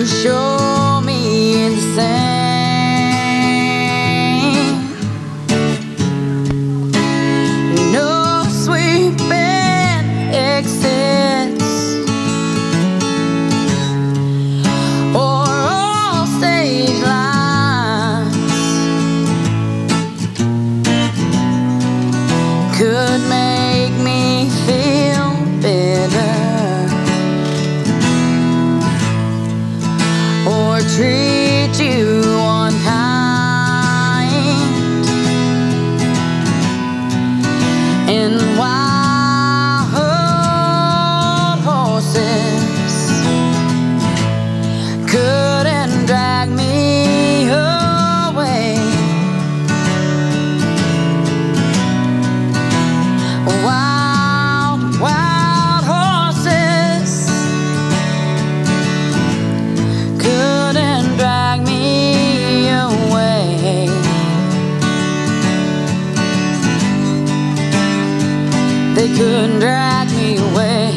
you show me in the sand. No sweeping exits or all stage lines could make me feel. and why Couldn't drag me away.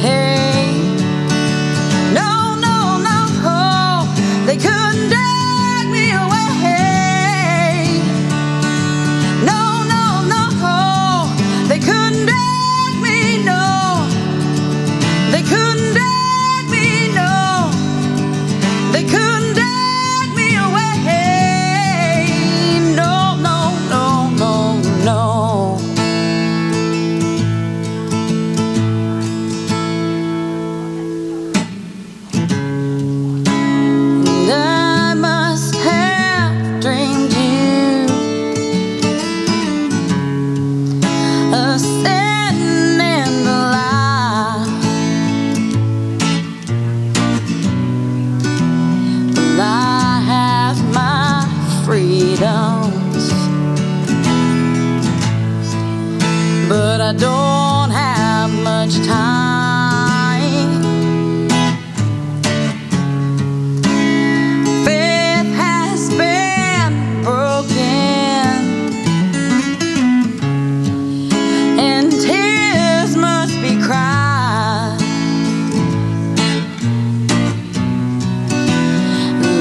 I don't have much time. Faith has been broken, and tears must be cried.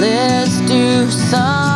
Let's do some.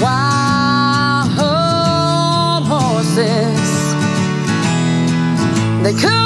wild horses. They come.